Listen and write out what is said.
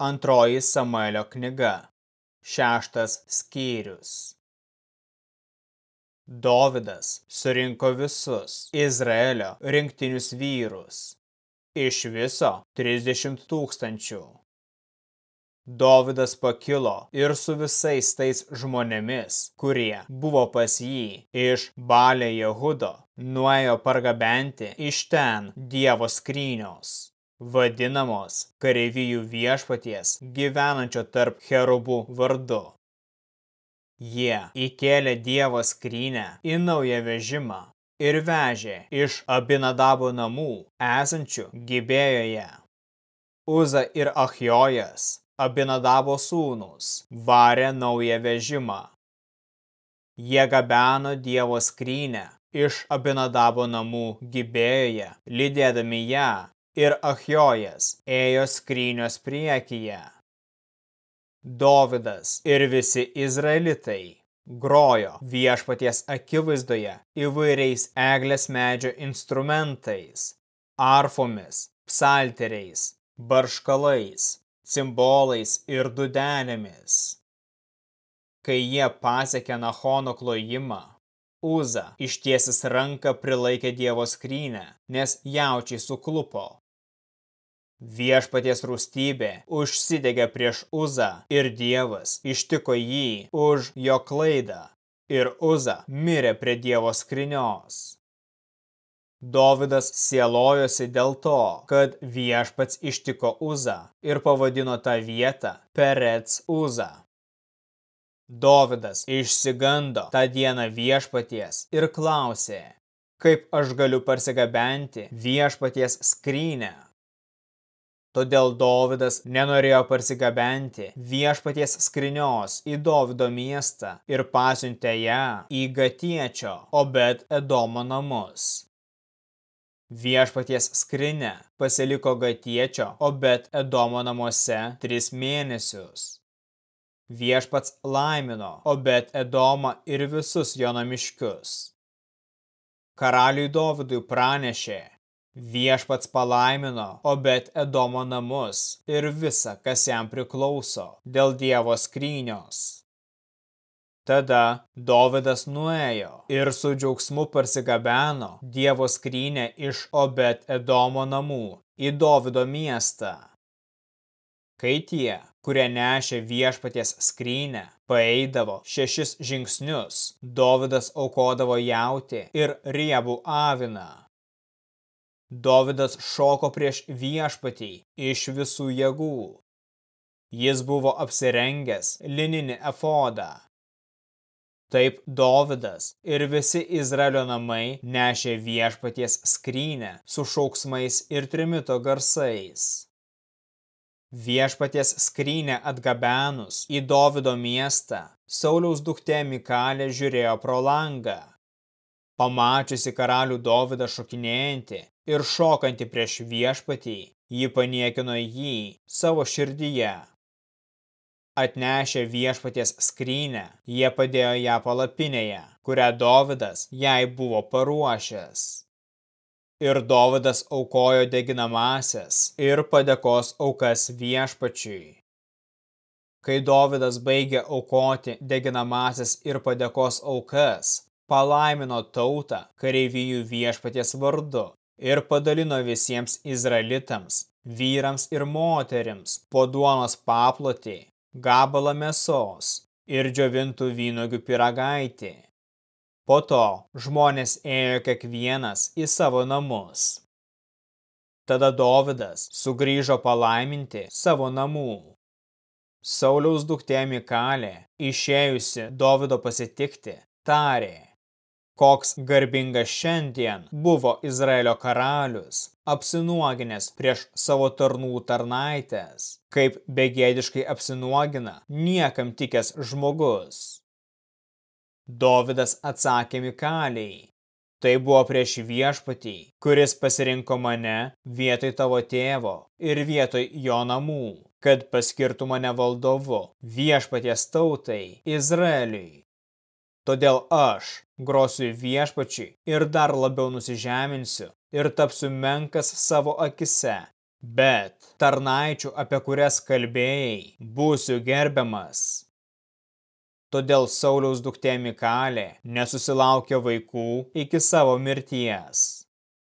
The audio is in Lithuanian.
Antroji Samuelio knyga. Šeštas skyrius. Dovidas surinko visus Izraelio rinktinius vyrus. Iš viso 30 tūkstančių. Dovidas pakilo ir su visais tais žmonėmis, kurie buvo pas jį iš Balė Jehudo, nuėjo pargabenti iš ten Dievo skrynios vadinamos kareivijų viešpaties gyvenančio tarp cherubų vardu. Jie įkėlė Dievo skrynę į naują vežimą ir vežė iš Abinadabo namų esančių Gibėjoje. Uza ir Achjojas, Abinadabo sūnus, varė naują vežimą. Jie gabeno Dievo skrynę iš Abinadabo namų Gibėjoje, lydėdami ją ir Achjojas ėjo skrynios priekyje. Dovidas ir visi izraelitai grojo viešpaties akivaizdoje įvairiais eglės medžio instrumentais, arfomis, psalteriais, barškalais, cimbolais ir dudenėmis. Kai jie pasiekė Nahono klojimą, Uza ištiesis ranką prilaikė Dievo skrynę, nes jaučiai suklupo. Viešpaties rūstybė užsidegė prieš Uzą ir Dievas ištiko jį už jo klaidą ir Uza mirė prie Dievo skrinios. Dovidas sielojosi dėl to, kad viešpats ištiko Uzą ir pavadino tą vietą Perets Uzą. Dovidas išsigando tą dieną viešpaties ir klausė, kaip aš galiu parsigabenti viešpaties skrynę Todėl Dovydas nenorėjo parsigabenti viešpaties skrinios į Dovydo miestą ir pasiuntė ją į Gatiečio, Obed Edomo namus. Viešpaties skrinė pasiliko Gatiečio, Obed Edomo namuose tris mėnesius. Viešpats laimino Obed Edomą ir visus jo namiškius. Karaliui Dovydui pranešė, Viešpats palaimino Obet Edomo namus ir visa, kas jam priklauso, dėl Dievo skrynios. Tada Dovidas nuėjo ir su džiaugsmu parsigabeno Dievo skrynę iš Obet Edomo namų į Dovido miestą. Kai tie, kurie nešė viešpaties skrynę, paeidavo šešis žingsnius, Dovidas aukodavo jauti ir riebų aviną. Dovidas šoko prieš viešpatį iš visų jėgų. Jis buvo apsirengęs lininį efodą. Taip Dovidas ir visi Izraelio namai nešė viešpaties skrynę su šauksmais ir trimito garsais. Viešpaties skrynę atgabenus į Dovido miestą, Sauliaus duktė Mikalė žiūrėjo pro langą. Pamačiusi karalių Dovydą šokinėjantį ir šokantį prieš viešpatį, ji paniekino jį savo širdyje. Atnešę viešpaties skrynę, jie padėjo ją palapinėje, kurią Dovydas jai buvo paruošęs. Ir Dovydas aukojo deginamasias ir padėkos aukas viešpačiui. Kai Dovydas baigė aukoti deginamasias ir padėkos aukas, palaimino tautą kareivijų viešpaties vardu ir padalino visiems izraelitams, vyrams ir moterims po duonos paplotį, gabalą mėsos ir džiovintų vynogių piragaitį. Po to žmonės ėjo kiekvienas į savo namus. Tada Dovidas sugrįžo palaiminti savo namų. Sauliaus duktė Mikalė, išėjusi Dovido pasitikti, tarė – koks garbingas šiandien buvo Izraelio karalius, apsinuoginęs prieš savo tarnų tarnaitės, kaip begėdiškai apsinuogina niekam tikęs žmogus. Dovidas atsakė Mikaliai, tai buvo prieš viešpatį, kuris pasirinko mane vietoj tavo tėvo ir vietoj jo namų, kad paskirtų mane valdovu viešpaties tautai Izraeliui. Todėl aš grosiu viešpačiui ir dar labiau nusižeminsiu ir tapsiu menkas savo akise Bet tarnaičių, apie kurias kalbėjai, būsiu gerbiamas. Todėl Sauliaus duktė Mikalė nesusilaukė vaikų iki savo mirties.